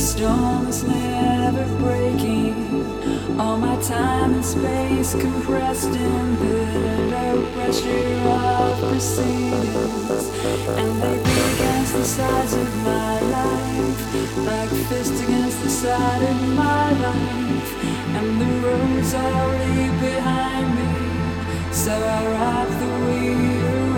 storm is never breaking. All my time and space compressed in the low pressure of proceedings. And they beat against the sides of my life, like fists against the side of my life. And the road's already behind me, so I wrap the wheel.